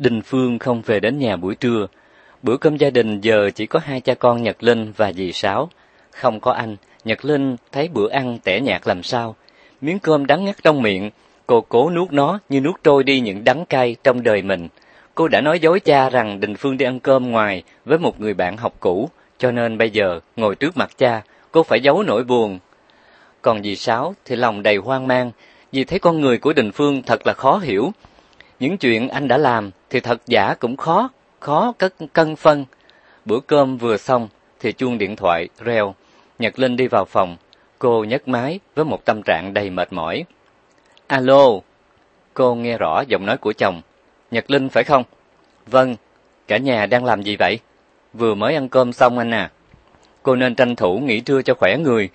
Đình Phương không về đến nhà buổi trưa. Bữa cơm gia đình giờ chỉ có hai cha con Nhật Linh và dì Sáu. Không có anh, Nhật Linh thấy bữa ăn tẻ nhạt làm sao. Miếng cơm đắng ngắt trong miệng, cô cố nuốt nó như nuốt trôi đi những đắng cay trong đời mình. Cô đã nói dối cha rằng Đình Phương đi ăn cơm ngoài với một người bạn học cũ, cho nên bây giờ ngồi trước mặt cha, cô phải giấu nỗi buồn. Còn dì Sáu thì lòng đầy hoang mang, vì thấy con người của Đình Phương thật là khó hiểu. Những chuyện anh đã làm thì thật giả cũng khó, khó cất cân phân. Bữa cơm vừa xong thì chuông điện thoại reo. Nhật Linh đi vào phòng, cô nhấc máy với một tâm trạng đầy mệt mỏi. Alo, cô nghe rõ giọng nói của chồng. Nhật Linh phải không? Vâng, cả nhà đang làm gì vậy? Vừa mới ăn cơm xong anh à. Cô nên tranh thủ nghỉ trưa cho khỏe người,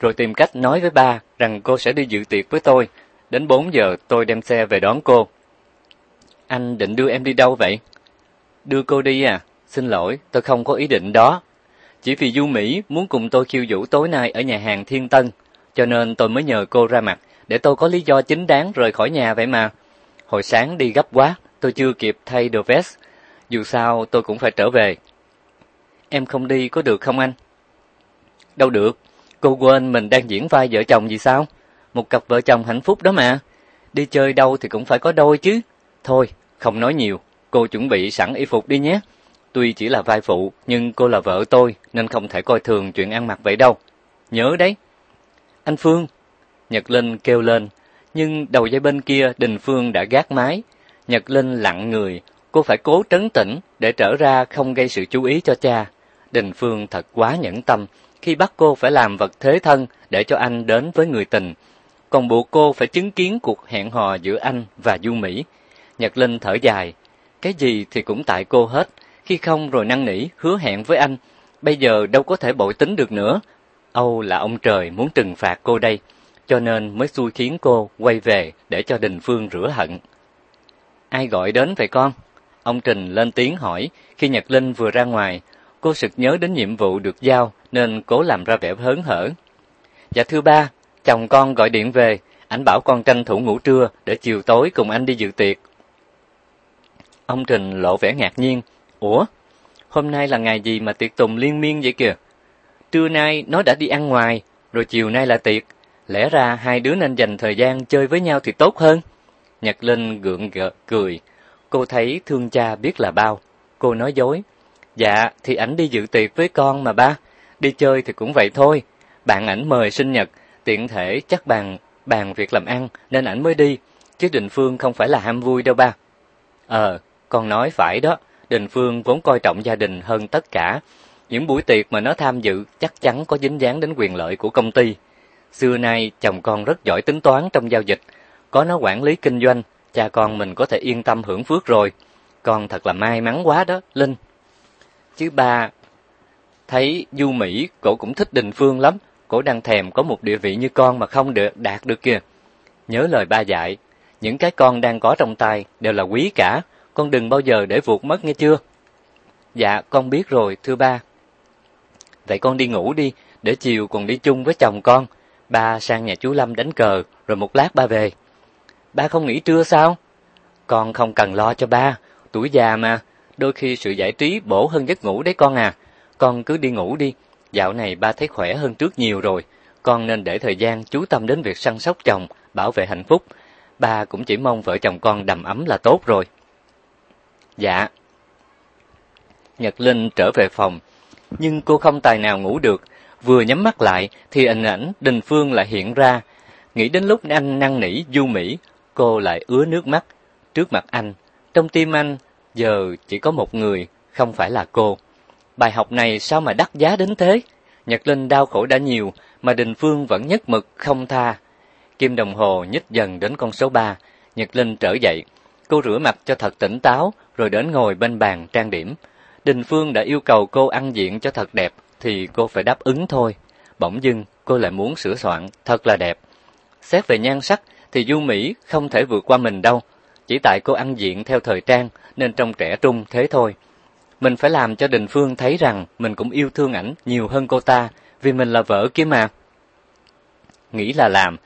rồi tìm cách nói với ba rằng cô sẽ đi dự tiệc với tôi. Đến 4 giờ tôi đem xe về đón cô. Anh định đưa em đi đâu vậy? Đưa cô đi à? Xin lỗi, tôi không có ý định đó. Chỉ vì Du Mỹ muốn cùng tôi khiêu vũ tối nay ở nhà hàng Thiên Tân, cho nên tôi mới nhờ cô ra mặt, để tôi có lý do chính đáng rời khỏi nhà vậy mà. Hồi sáng đi gấp quá, tôi chưa kịp thay đồ vest. Dù sao tôi cũng phải trở về. Em không đi có được không anh? Đâu được, cô quên mình đang diễn vai vợ chồng gì sao? Một cặp vợ chồng hạnh phúc đó mà. Đi chơi đâu thì cũng phải có đôi chứ. Thôi, không nói nhiều, cô chuẩn bị sẵn y phục đi nhé. Tuy chỉ là vai phụ, nhưng cô là vợ tôi, nên không thể coi thường chuyện ăn mặc vậy đâu. Nhớ đấy. Anh Phương. Nhật Linh kêu lên, nhưng đầu dây bên kia Đình Phương đã gác máy. Nhật Linh lặng người, cô phải cố trấn tĩnh để trở ra không gây sự chú ý cho cha. Đình Phương thật quá nhẫn tâm khi bắt cô phải làm vật thế thân để cho anh đến với người tình, còn buộc cô phải chứng kiến cuộc hẹn hò giữa anh và Du Mỹ. Nhật Linh thở dài, cái gì thì cũng tại cô hết, khi không rồi năn nỉ hứa hẹn với anh, bây giờ đâu có thể bội tính được nữa. Âu là ông trời muốn trừng phạt cô đây, cho nên mới xui khiến cô quay về để cho Đình Phương rửa hận. Ai gọi đến vậy con? Ông Trình lên tiếng hỏi khi Nhật Linh vừa ra ngoài, cô sực nhớ đến nhiệm vụ được giao nên cố làm ra vẻ hớn hở. Dạ thưa ba, chồng con gọi điện về, anh bảo con tranh thủ ngủ trưa để chiều tối cùng anh đi dự tiệc. Ông Trình lộ vẻ ngạc nhiên, Ủa, hôm nay là ngày gì mà tiệc tùng liên miên vậy kìa? Trưa nay nó đã đi ăn ngoài, rồi chiều nay là tiệc, lẽ ra hai đứa nên dành thời gian chơi với nhau thì tốt hơn. Nhật Linh gượng gợt cười, cô thấy thương cha biết là bao, cô nói dối. Dạ, thì ảnh đi dự tiệc với con mà ba, đi chơi thì cũng vậy thôi. Bạn ảnh mời sinh nhật, tiện thể chắc bàn bàn việc làm ăn nên ảnh mới đi, chứ Đình Phương không phải là ham vui đâu ba. Ờ, con nói phải đó, Đình Phương vốn coi trọng gia đình hơn tất cả. Những buổi tiệc mà nó tham dự chắc chắn có dính dáng đến quyền lợi của công ty. Xưa nay chồng con rất giỏi tính toán trong giao dịch, có nó quản lý kinh doanh, cha con mình có thể yên tâm hưởng phước rồi. Con thật là may mắn quá đó, Linh. Chứ ba thấy Du Mỹ, cổ cũng thích Đình Phương lắm, cổ đang thèm có một địa vị như con mà không được đạt được kìa. Nhớ lời ba dạy, những cái con đang có trong tay đều là quý cả, con đừng bao giờ để vụt mất nghe chưa? Dạ, con biết rồi, thưa ba. Vậy con đi ngủ đi, để chiều còn đi chung với chồng con. Ba sang nhà chú Lâm đánh cờ, rồi một lát ba về. Ba không nghỉ trưa sao? Con không cần lo cho ba, tuổi già mà, đôi khi sự giải trí bổ hơn giấc ngủ đấy con à. Con cứ đi ngủ đi, dạo này ba thấy khỏe hơn trước nhiều rồi. Con nên để thời gian chú tâm đến việc săn sóc chồng, bảo vệ hạnh phúc. Ba cũng chỉ mong vợ chồng con đầm ấm là tốt rồi. Dạ. Nhật Linh trở về phòng, nhưng cô không tài nào ngủ được, vừa nhắm mắt lại thì hình ảnh Đình Phương lại hiện ra. Nghĩ đến lúc anh năn nỉ Du Mỹ, cô lại ứa nước mắt. Trước mặt anh, trong tim anh, giờ chỉ có một người, không phải là cô. Bài học này sao mà đắt giá đến thế? Nhật Linh đau khổ đã nhiều, mà Đình Phương vẫn nhất mực không tha. Kim đồng hồ nhích dần đến con số 3, Nhật Linh trở dậy. Cô rửa mặt cho thật tỉnh táo, rồi đến ngồi bên bàn trang điểm. Đình Phương đã yêu cầu cô ăn diện cho thật đẹp, thì cô phải đáp ứng thôi. Bỗng dưng, cô lại muốn sửa soạn, thật là đẹp. Xét về nhan sắc, thì Du Mỹ không thể vượt qua mình đâu. Chỉ tại cô ăn diện theo thời trang, nên trông trẻ trung thế thôi. Mình phải làm cho Đình Phương thấy rằng mình cũng yêu thương ảnh nhiều hơn cô ta, vì mình là vợ kia mà. Nghĩ là làm,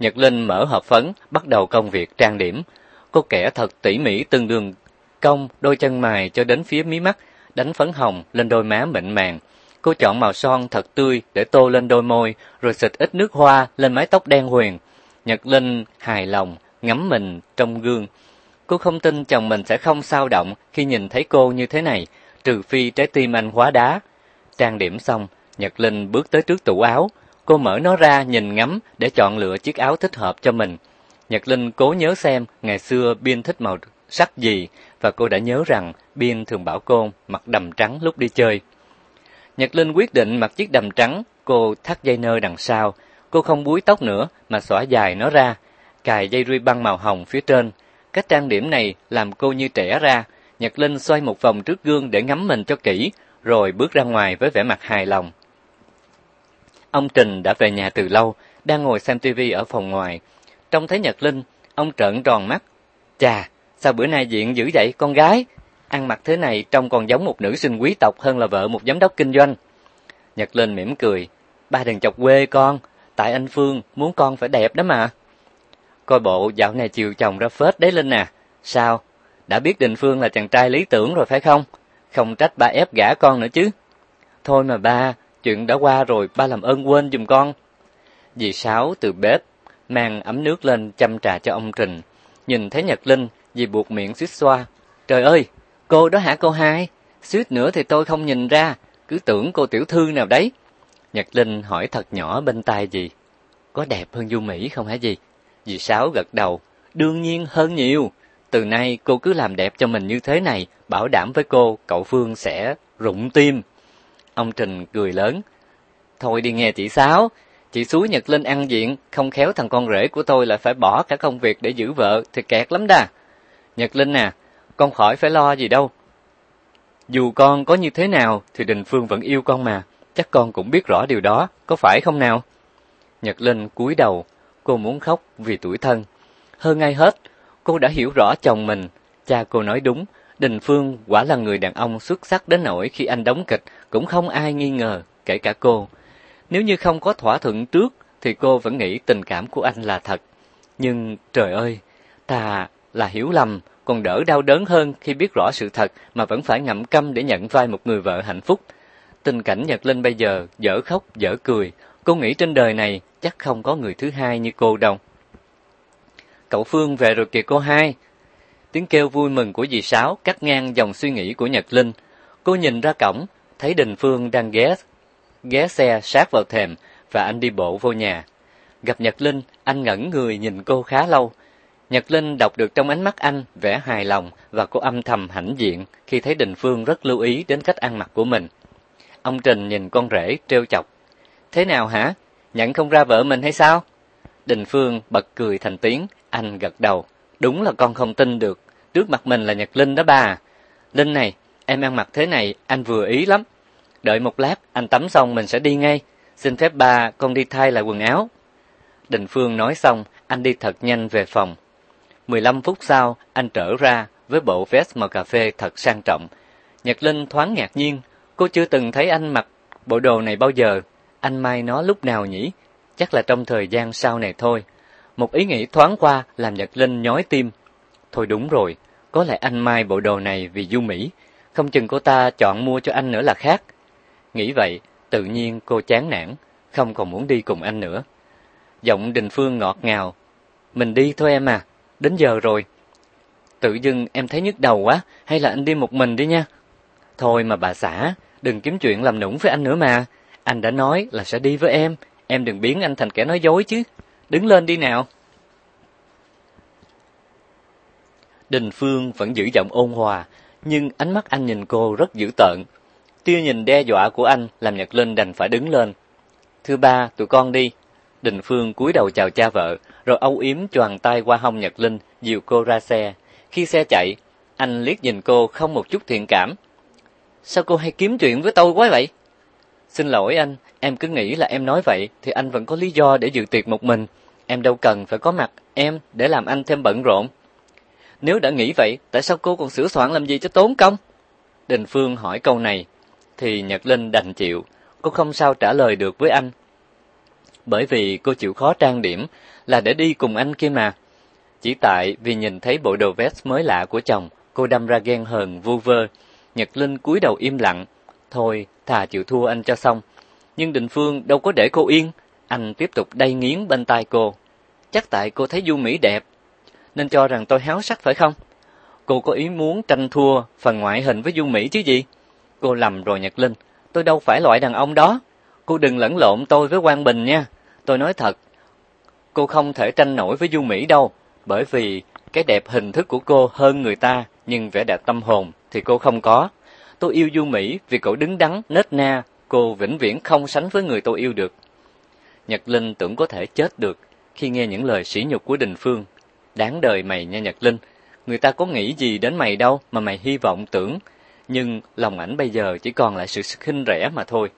Nhật Linh mở hộp phấn, bắt đầu công việc trang điểm. Cô kẻ thật tỉ mỉ từng đường cong đôi chân mày cho đến phía mí mắt, đánh phấn hồng lên đôi má mịn màng. Cô chọn màu son thật tươi để tô lên đôi môi, rồi xịt ít nước hoa lên mái tóc đen huyền. Nhật Linh hài lòng, ngắm mình trong gương. Cô không tin chồng mình sẽ không sao động khi nhìn thấy cô như thế này, trừ phi trái tim anh hóa đá. Trang điểm xong, Nhật Linh bước tới trước tủ áo, cô mở nó ra nhìn ngắm để chọn lựa chiếc áo thích hợp cho mình. Nhật Linh cố nhớ xem ngày xưa Biên thích màu sắc gì và cô đã nhớ rằng Biên thường bảo cô mặc đầm trắng lúc đi chơi. Nhật Linh quyết định mặc chiếc đầm trắng, cô thắt dây nơ đằng sau, cô không búi tóc nữa mà xõa dài nó ra, cài dây ruy băng màu hồng phía trên. Cách trang điểm này làm cô như trẻ ra. Nhật Linh xoay một vòng trước gương để ngắm mình cho kỹ, rồi bước ra ngoài với vẻ mặt hài lòng. Ông Trình đã về nhà từ lâu, đang ngồi xem tivi ở phòng ngoài. Trông thấy Nhật Linh, ông trợn tròn mắt. Chà, sao bữa nay diện dữ vậy con gái? Ăn mặc thế này trông còn giống một nữ sinh quý tộc hơn là vợ một giám đốc kinh doanh. Nhật Linh mỉm cười. Ba đừng chọc quê con, tại anh Phương muốn con phải đẹp đó mà. Coi bộ dạo này chiều chồng ra phết đấy Linh à. Sao? Đã biết Đình Phương là chàng trai lý tưởng rồi phải không? Không trách ba ép gả con nữa chứ. Thôi mà ba, chuyện đã qua rồi, ba làm ơn quên dùm con. Dì Sáu từ bếp mang ấm nước lên chăm trà cho ông Trình. Nhìn thấy Nhật Linh, dì buộc miệng suýt xoa. Trời ơi, cô đó hả cô hai? Suýt nữa thì tôi không nhìn ra, cứ tưởng cô tiểu thư nào đấy. Nhật Linh hỏi thật nhỏ bên tai dì. Có đẹp hơn Du Mỹ không hả dì? Dì Sáu gật đầu. Đương nhiên hơn nhiều. Từ nay cô cứ làm đẹp cho mình như thế này, bảo đảm với cô cậu Phương sẽ rụng tim. Ông Trình cười lớn. Thôi đi nghe chị Sáu, chị suối Nhật Linh ăn diện, không khéo thằng con rể của tôi lại phải bỏ cả công việc để giữ vợ thì kẹt lắm đà. Nhật Linh à, con khỏi phải lo gì đâu. Dù con có như thế nào thì Đình Phương vẫn yêu con mà, chắc con cũng biết rõ điều đó, có phải không nào? Nhật Linh cúi đầu, cô muốn khóc vì tuổi thân. Hơn ai hết, cô đã hiểu rõ chồng mình, cha cô nói đúng, Đình Phương quả là người đàn ông xuất sắc đến nỗi khi anh đóng kịch cũng không ai nghi ngờ, kể cả cô. Nếu như không có thỏa thuận trước thì cô vẫn nghĩ tình cảm của anh là thật. Nhưng trời ơi, ta là hiểu lầm, còn đỡ đau đớn hơn khi biết rõ sự thật mà vẫn phải ngậm câm để nhận vai một người vợ hạnh phúc. Tình cảnh Nhật Linh bây giờ dở khóc dở cười, cô nghĩ trên đời này chắc không có người thứ hai như cô đâu. Cậu Phương về rồi kìa cô hai. Tiếng kêu vui mừng của dì Sáu cắt ngang dòng suy nghĩ của Nhật Linh. Cô nhìn ra cổng, thấy Đình Phương đang ghé ghé xe sát vào thềm và anh đi bộ vô nhà. Gặp Nhật Linh, anh ngẩn người nhìn cô khá lâu. Nhật Linh đọc được trong ánh mắt anh vẻ hài lòng và cô âm thầm hãnh diện khi thấy Đình Phương rất lưu ý đến cách ăn mặc của mình. Ông Trình nhìn con rể trêu chọc. Thế nào hả? Nhận không ra vợ mình hay sao? Đình Phương bật cười thành tiếng, anh gật đầu. Đúng là con không tin được, trước mặt mình là Nhật Linh đó bà. Linh này, em ăn mặc thế này, anh vừa ý lắm. Đợi một lát, anh tắm xong mình sẽ đi ngay. Xin phép ba, con đi thay lại quần áo. Đình Phương nói xong, anh đi thật nhanh về phòng. 15 phút sau, anh trở ra với bộ vest màu cà phê thật sang trọng. Nhật Linh thoáng ngạc nhiên, cô chưa từng thấy anh mặc bộ đồ này bao giờ. Anh may nó lúc nào nhỉ? Chắc là trong thời gian sau này thôi. Một ý nghĩ thoáng qua làm Nhật Linh nhói tim. Thôi đúng rồi, có lẽ anh mai bộ đồ này vì Du Mỹ, không chừng cô ta chọn mua cho anh nữa là khác. Nghĩ vậy, tự nhiên cô chán nản, không còn muốn đi cùng anh nữa. Giọng Đình Phương ngọt ngào, "Mình đi thôi em à, đến giờ rồi." Tự dưng em thấy nhức đầu quá, hay là anh đi một mình đi nha. Thôi mà bà xã, đừng kiếm chuyện làm nũng với anh nữa mà. Anh đã nói là sẽ đi với em, em đừng biến anh thành kẻ nói dối chứ. Đứng lên đi nào. Đình Phương vẫn giữ giọng ôn hòa, nhưng ánh mắt anh nhìn cô rất dữ tợn. Tia nhìn đe dọa của anh làm Nhật Linh đành phải đứng lên. Thưa ba, tụi con đi. Đình Phương cúi đầu chào cha vợ, rồi âu yếm choàng tay qua hông Nhật Linh, dìu cô ra xe. Khi xe chạy, anh liếc nhìn cô không một chút thiện cảm. Sao cô hay kiếm chuyện với tôi quá vậy? Xin lỗi anh, em cứ nghĩ là em nói vậy thì anh vẫn có lý do để dự tiệc một mình. Em đâu cần phải có mặt em để làm anh thêm bận rộn. Nếu đã nghĩ vậy, tại sao cô còn sửa soạn làm gì cho tốn công? Đình Phương hỏi câu này, thì Nhật Linh đành chịu, cô không sao trả lời được với anh. Bởi vì cô chịu khó trang điểm là để đi cùng anh kia mà. Chỉ tại vì nhìn thấy bộ đồ vest mới lạ của chồng, Cô đâm ra ghen hờn vu vơ. Nhật Linh cúi đầu im lặng. Thôi, thà chịu thua anh cho xong. Nhưng Đình Phương đâu có để cô yên. Anh tiếp tục đay nghiến bên tai cô. Chắc tại cô thấy Du Mỹ đẹp, nên cho rằng tôi háo sắc phải không? Cô có ý muốn tranh thua phần ngoại hình với Du Mỹ chứ gì? Cô lầm rồi Nhật Linh, tôi đâu phải loại đàn ông đó. Cô đừng lẫn lộn tôi với Quang Bình nha. Tôi nói thật, cô không thể tranh nổi với Du Mỹ đâu, bởi vì cái đẹp hình thức của cô hơn người ta, nhưng vẻ đẹp tâm hồn thì cô không có. Tôi yêu Du Mỹ vì cậu đứng đắn, nết na, cô vĩnh viễn không sánh với người tôi yêu được. Nhật Linh tưởng có thể chết được khi nghe những lời sỉ nhục của Đình Phương. Đáng đời mày nha Nhật Linh, người ta có nghĩ gì đến mày đâu mà mày hy vọng tưởng, nhưng lòng ảnh bây giờ chỉ còn lại sự khinh rẻ mà thôi.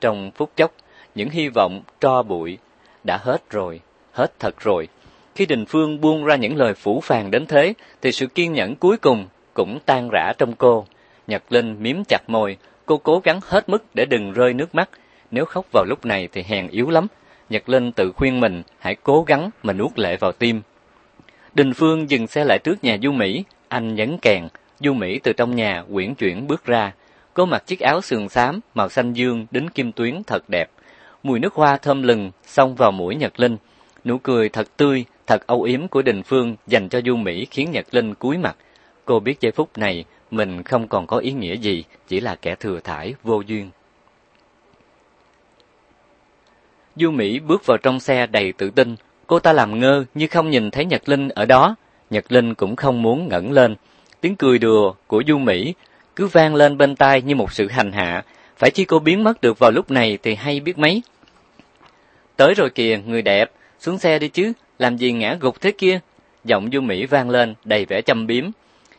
Trong phút chốc, những hy vọng tro bụi đã hết rồi, hết thật rồi. Khi Đình Phương buông ra những lời phủ phàng đến thế, thì sự kiên nhẫn cuối cùng cũng tan rã trong cô. Nhật Linh miếm chặt môi, cô cố gắng hết mức để đừng rơi nước mắt. Nếu khóc vào lúc này thì hèn yếu lắm. Nhật Linh tự khuyên mình hãy cố gắng mà nuốt lệ vào tim. Đình Phương dừng xe lại trước nhà Du Mỹ, anh nhấn kèn, Du Mỹ từ trong nhà quyển chuyển bước ra. Cô mặc chiếc áo sườn xám màu xanh dương đính kim tuyến thật đẹp. Mùi nước hoa thơm lừng xông vào mũi Nhật Linh. Nụ cười thật tươi, thật âu yếm của Đình Phương dành cho Du Mỹ khiến Nhật Linh cúi mặt. Cô biết giây phút này mình không còn có ý nghĩa gì, chỉ là kẻ thừa thải vô duyên. Du Mỹ bước vào trong xe đầy tự tin, cô ta làm ngơ như không nhìn thấy Nhật Linh ở đó. Nhật Linh cũng không muốn ngẩng lên. Tiếng cười đùa của Du Mỹ cứ vang lên bên tai như một sự hành hạ, phải chi cô biến mất được vào lúc này thì hay biết mấy. Tới rồi kìa, người đẹp, xuống xe đi chứ, làm gì ngã gục thế kia? Giọng Du Mỹ vang lên đầy vẻ châm biếm.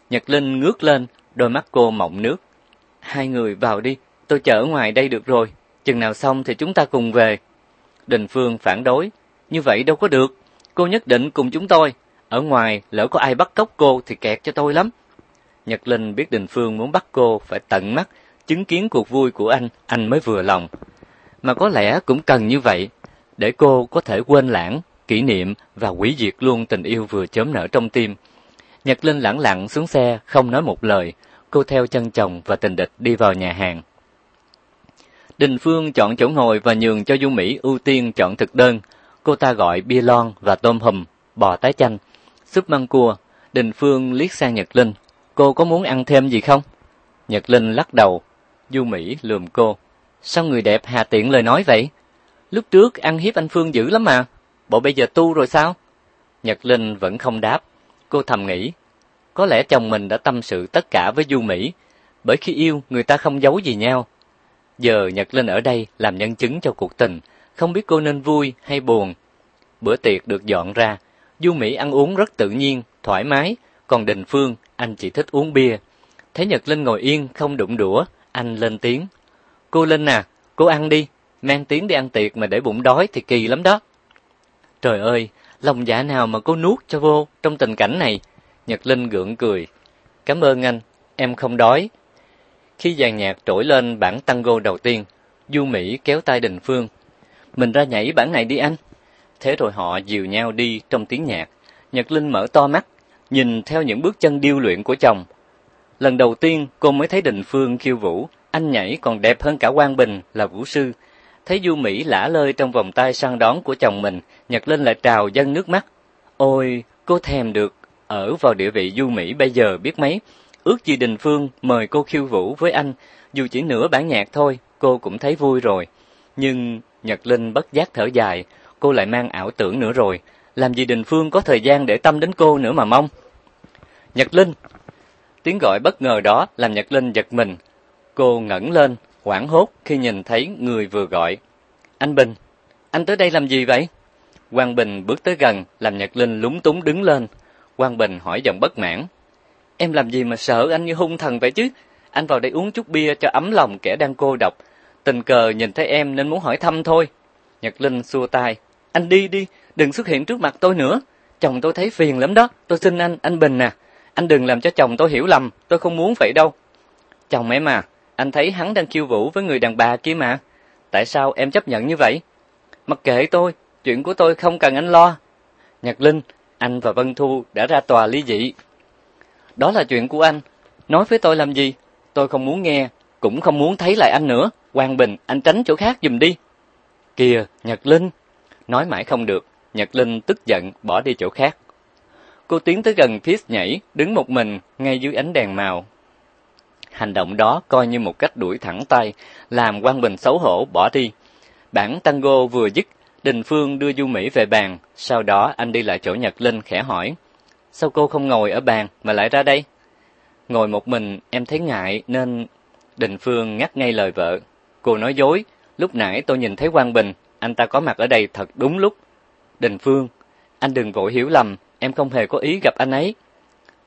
Nhật Linh ngước lên, đôi mắt cô mộng nước. Hai người vào đi, tôi chờ ở ngoài đây được rồi, chừng nào xong thì chúng ta cùng về. Đình Phương phản đối, như vậy đâu có được, cô nhất định cùng chúng tôi, ở ngoài lỡ có ai bắt cóc cô thì kẹt cho tôi lắm. Nhật Linh biết Đình Phương muốn bắt cô phải tận mắt chứng kiến cuộc vui của anh, anh mới vừa lòng. Mà có lẽ cũng cần như vậy, để cô có thể quên lãng, kỷ niệm và hủy diệt luôn tình yêu vừa chớm nở trong tim. Nhật Linh lẳng lặng xuống xe, không nói một lời, cô theo chân chồng và tình địch đi vào nhà hàng. Đình Phương chọn chỗ ngồi và nhường cho Du Mỹ ưu tiên chọn thực đơn. Cô ta gọi bia lon và tôm hùm, bò tái chanh, súp măng cua. Đình Phương liếc sang Nhật Linh. Cô có muốn ăn thêm gì không? Nhật Linh lắc đầu. Du Mỹ lườm cô. Sao người đẹp hà tiện lời nói vậy? Lúc trước ăn hiếp anh Phương dữ lắm mà. Bộ bây giờ tu rồi sao? Nhật Linh vẫn không đáp. Cô thầm nghĩ. Có lẽ chồng mình đã tâm sự tất cả với Du Mỹ. Bởi khi yêu, người ta không giấu gì nhau. Giờ Nhật Linh ở đây làm nhân chứng cho cuộc tình, không biết cô nên vui hay buồn. Bữa tiệc được dọn ra, Du Mỹ ăn uống rất tự nhiên, thoải mái, còn Đình Phương, anh chỉ thích uống bia. Thấy Nhật Linh ngồi yên, không đụng đũa, anh lên tiếng. Cô Linh à, cô ăn đi, mang tiếng đi ăn tiệc mà để bụng đói thì kỳ lắm đó. Trời ơi, lòng dạ nào mà cô nuốt cho vô trong tình cảnh này. Nhật Linh gượng cười. Cảm ơn anh, em không đói, khi dàn nhạc trỗi lên bản tango đầu tiên, Du Mỹ kéo tay Đình Phương. Mình ra nhảy bản này đi anh. Thế rồi họ dìu nhau đi trong tiếng nhạc. Nhật Linh mở to mắt, nhìn theo những bước chân điêu luyện của chồng. Lần đầu tiên cô mới thấy Đình Phương khiêu vũ, anh nhảy còn đẹp hơn cả Quang Bình là vũ sư. Thấy Du Mỹ lả lơi trong vòng tay săn đón của chồng mình, Nhật Linh lại trào dâng nước mắt. Ôi, cô thèm được ở vào địa vị Du Mỹ bây giờ biết mấy, Ước gì Đình Phương mời cô khiêu vũ với anh, dù chỉ nửa bản nhạc thôi, cô cũng thấy vui rồi. Nhưng Nhật Linh bất giác thở dài, cô lại mang ảo tưởng nữa rồi. Làm gì Đình Phương có thời gian để tâm đến cô nữa mà mong. Nhật Linh! Tiếng gọi bất ngờ đó làm Nhật Linh giật mình. Cô ngẩng lên, hoảng hốt khi nhìn thấy người vừa gọi. Anh Bình! Anh tới đây làm gì vậy? Quang Bình bước tới gần, làm Nhật Linh lúng túng đứng lên. Quang Bình hỏi giọng bất mãn. Em làm gì mà sợ anh như hung thần vậy chứ? Anh vào đây uống chút bia cho ấm lòng kẻ đang cô độc. Tình cờ nhìn thấy em nên muốn hỏi thăm thôi. Nhật Linh xua tay. Anh đi đi, đừng xuất hiện trước mặt tôi nữa. Chồng tôi thấy phiền lắm đó. Tôi xin anh, anh Bình nè. Anh đừng làm cho chồng tôi hiểu lầm. Tôi không muốn vậy đâu. Chồng em à, anh thấy hắn đang khiêu vũ với người đàn bà kia mà. Tại sao em chấp nhận như vậy? Mặc kệ tôi, chuyện của tôi không cần anh lo. Nhật Linh, anh và Vân Thu đã ra tòa ly dị. đó là chuyện của anh. Nói với tôi làm gì? Tôi không muốn nghe, cũng không muốn thấy lại anh nữa. Quang Bình, anh tránh chỗ khác giùm đi. Kìa, Nhật Linh. Nói mãi không được, Nhật Linh tức giận bỏ đi chỗ khác. Cô tiến tới gần Fitz nhảy, đứng một mình ngay dưới ánh đèn màu. Hành động đó coi như một cách đuổi thẳng tay, làm Quang Bình xấu hổ bỏ đi. Bản tango vừa dứt, Đình Phương đưa Du Mỹ về bàn, sau đó anh đi lại chỗ Nhật Linh khẽ hỏi: "Sao cô không ngồi ở bàn mà lại ra đây?" "Ngồi một mình em thấy ngại nên..." Đình Phương ngắt ngay lời vợ. Cô nói dối, lúc nãy tôi nhìn thấy Quang Bình, anh ta có mặt ở đây thật đúng lúc. Đình Phương, anh đừng vội hiểu lầm, em không hề có ý gặp anh ấy.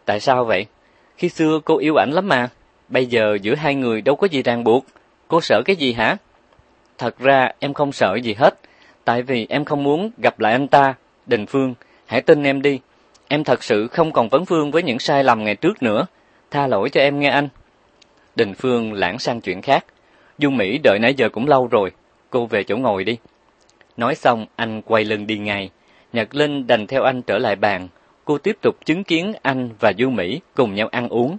Tại sao vậy? Khi xưa cô yêu ảnh lắm mà, bây giờ giữa hai người đâu có gì ràng buộc, cô sợ cái gì hả? Thật ra em không sợ gì hết, tại vì em không muốn gặp lại anh ta. Đình Phương, hãy tin em đi, em thật sự không còn vấn vương với những sai lầm ngày trước nữa. Tha lỗi cho em nghe anh. Đình Phương lãng sang chuyện khác. Dung Mỹ đợi nãy giờ cũng lâu rồi, cô về chỗ ngồi đi. Nói xong, anh quay lưng đi ngay. Nhật Linh đành theo anh trở lại bàn. Cô tiếp tục chứng kiến anh và Du Mỹ cùng nhau ăn uống.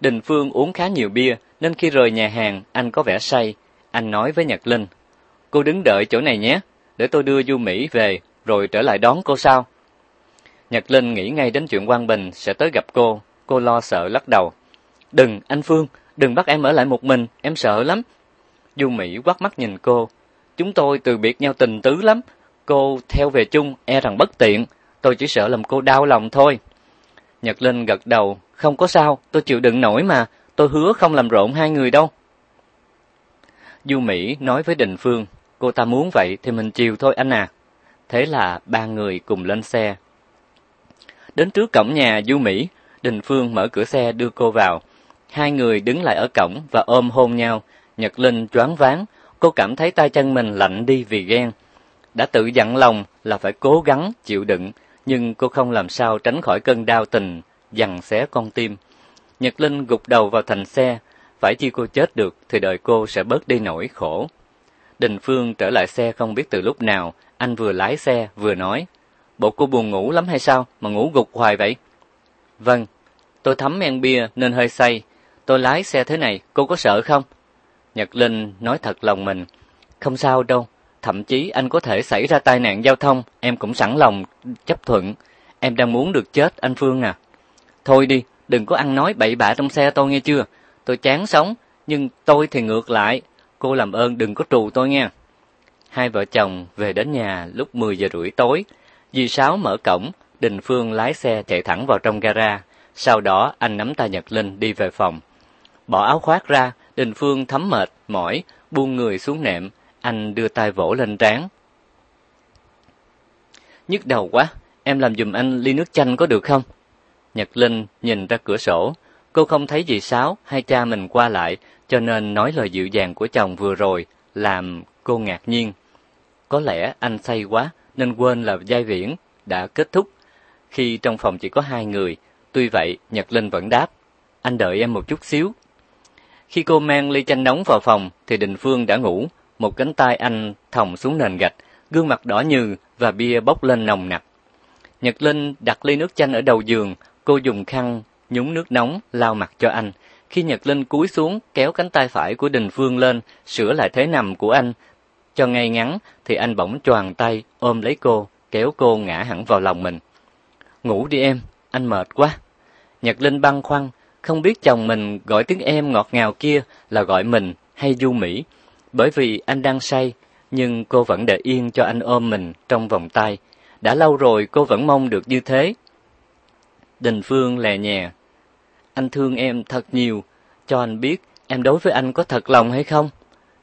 Đình Phương uống khá nhiều bia, nên khi rời nhà hàng, anh có vẻ say. Anh nói với Nhật Linh, cô đứng đợi chỗ này nhé, để tôi đưa Du Mỹ về, rồi trở lại đón cô sao? Nhật Linh nghĩ ngay đến chuyện Quang Bình sẽ tới gặp cô, cô lo sợ lắc đầu. Đừng, anh Phương, đừng bắt em ở lại một mình, em sợ lắm. Du Mỹ quắt mắt nhìn cô, chúng tôi từ biệt nhau tình tứ lắm, cô theo về chung e rằng bất tiện, tôi chỉ sợ làm cô đau lòng thôi. Nhật Linh gật đầu, không có sao, tôi chịu đựng nổi mà, tôi hứa không làm rộn hai người đâu. Du Mỹ nói với Đình Phương, cô ta muốn vậy thì mình chiều thôi anh à. Thế là ba người cùng lên xe. Đến trước cổng nhà Du Mỹ, Đình Phương mở cửa xe đưa cô vào. Hai người đứng lại ở cổng và ôm hôn nhau. Nhật Linh choáng váng, cô cảm thấy tay chân mình lạnh đi vì ghen. Đã tự dặn lòng là phải cố gắng chịu đựng, nhưng cô không làm sao tránh khỏi cơn đau tình dằn xé con tim. Nhật Linh gục đầu vào thành xe, phải chi cô chết được thì đời cô sẽ bớt đi nỗi khổ. Đình Phương trở lại xe không biết từ lúc nào, anh vừa lái xe vừa nói, bộ cô buồn ngủ lắm hay sao mà ngủ gục hoài vậy? Vâng, tôi thấm men bia nên hơi say, tôi lái xe thế này, cô có sợ không? Nhật Linh nói thật lòng mình, không sao đâu, thậm chí anh có thể xảy ra tai nạn giao thông, em cũng sẵn lòng chấp thuận. Em đang muốn được chết anh Phương à. Thôi đi, đừng có ăn nói bậy bạ trong xe tôi nghe chưa? Tôi chán sống, nhưng tôi thì ngược lại. Cô làm ơn đừng có trù tôi nha. Hai vợ chồng về đến nhà lúc 10 giờ rưỡi tối. Dì Sáu mở cổng, Đình Phương lái xe chạy thẳng vào trong gara. Sau đó anh nắm tay Nhật Linh đi về phòng. Bỏ áo khoác ra, Đình Phương thấm mệt, mỏi, buông người xuống nệm. Anh đưa tay vỗ lên trán. Nhức đầu quá, em làm giùm anh ly nước chanh có được không? Nhật Linh nhìn ra cửa sổ, cô không thấy dì Sáu hay cha mình qua lại, cho nên nói lời dịu dàng của chồng vừa rồi làm cô ngạc nhiên. Có lẽ anh say quá nên quên là giai viễn đã kết thúc. Khi trong phòng chỉ có hai người, tuy vậy Nhật Linh vẫn đáp, anh đợi em một chút xíu. Khi cô mang ly chanh nóng vào phòng thì Đình Phương đã ngủ, một cánh tay anh thòng xuống nền gạch, gương mặt đỏ như và bia bốc lên nồng nặc. Nhật Linh đặt ly nước chanh ở đầu giường, Cô dùng khăn nhúng nước nóng lau mặt cho anh. Khi Nhật Linh cúi xuống kéo cánh tay phải của Đình Phương lên, sửa lại thế nằm của anh cho ngay ngắn thì anh bỗng choàng tay ôm lấy cô, kéo cô ngã hẳn vào lòng mình. "Ngủ đi em, anh mệt quá." Nhật Linh băn khoăn, không biết chồng mình gọi tiếng em ngọt ngào kia là gọi mình hay Du Mỹ, bởi vì anh đang say, nhưng cô vẫn để yên cho anh ôm mình trong vòng tay. Đã lâu rồi cô vẫn mong được như thế, Đình Phương lè nhẹ. Anh thương em thật nhiều, cho anh biết em đối với anh có thật lòng hay không?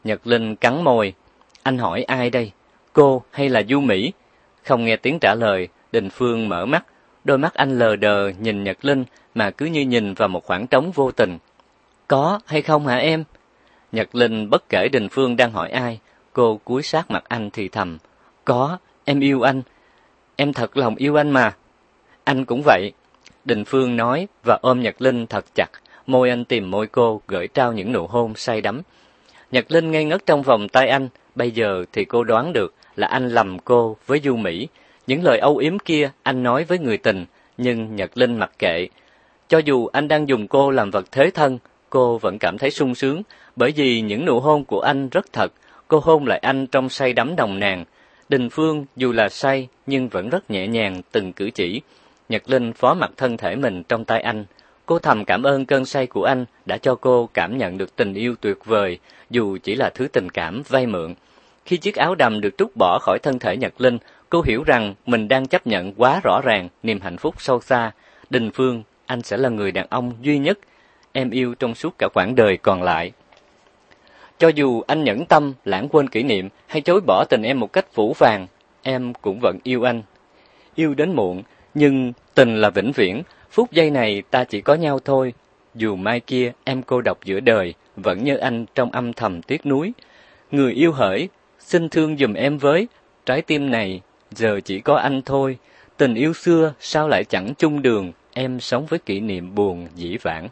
Nhật Linh cắn môi. Anh hỏi ai đây? Cô hay là Du Mỹ? Không nghe tiếng trả lời, Đình Phương mở mắt, đôi mắt anh lờ đờ nhìn Nhật Linh mà cứ như nhìn vào một khoảng trống vô tình. Có hay không hả em? Nhật Linh bất kể Đình Phương đang hỏi ai, cô cúi sát mặt anh thì thầm. Có, em yêu anh. Em thật lòng yêu anh mà. Anh cũng vậy. Đình Phương nói và ôm Nhật Linh thật chặt, môi anh tìm môi cô, gửi trao những nụ hôn say đắm. Nhật Linh ngây ngất trong vòng tay anh, bây giờ thì cô đoán được là anh lầm cô với Du Mỹ. Những lời âu yếm kia anh nói với người tình, nhưng Nhật Linh mặc kệ. Cho dù anh đang dùng cô làm vật thế thân, cô vẫn cảm thấy sung sướng, bởi vì những nụ hôn của anh rất thật, cô hôn lại anh trong say đắm đồng nàng. Đình Phương dù là say nhưng vẫn rất nhẹ nhàng từng cử chỉ. Nhật Linh phó mặc thân thể mình trong tay anh. Cô thầm cảm ơn cơn say của anh đã cho cô cảm nhận được tình yêu tuyệt vời, dù chỉ là thứ tình cảm vay mượn. Khi chiếc áo đầm được trút bỏ khỏi thân thể Nhật Linh, cô hiểu rằng mình đang chấp nhận quá rõ ràng niềm hạnh phúc sâu xa. Đình Phương, anh sẽ là người đàn ông duy nhất em yêu trong suốt cả quãng đời còn lại. Cho dù anh nhẫn tâm, lãng quên kỷ niệm hay chối bỏ tình em một cách phủ vàng, em cũng vẫn yêu anh. Yêu đến muộn, nhưng tình là vĩnh viễn, phút giây này ta chỉ có nhau thôi. Dù mai kia em cô độc giữa đời, vẫn như anh trong âm thầm tiếc núi. Người yêu hỡi, xin thương dùm em với, trái tim này giờ chỉ có anh thôi. Tình yêu xưa sao lại chẳng chung đường, em sống với kỷ niệm buồn dĩ vãng.